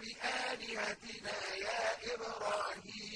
بآلهتنا يا إبراهيم.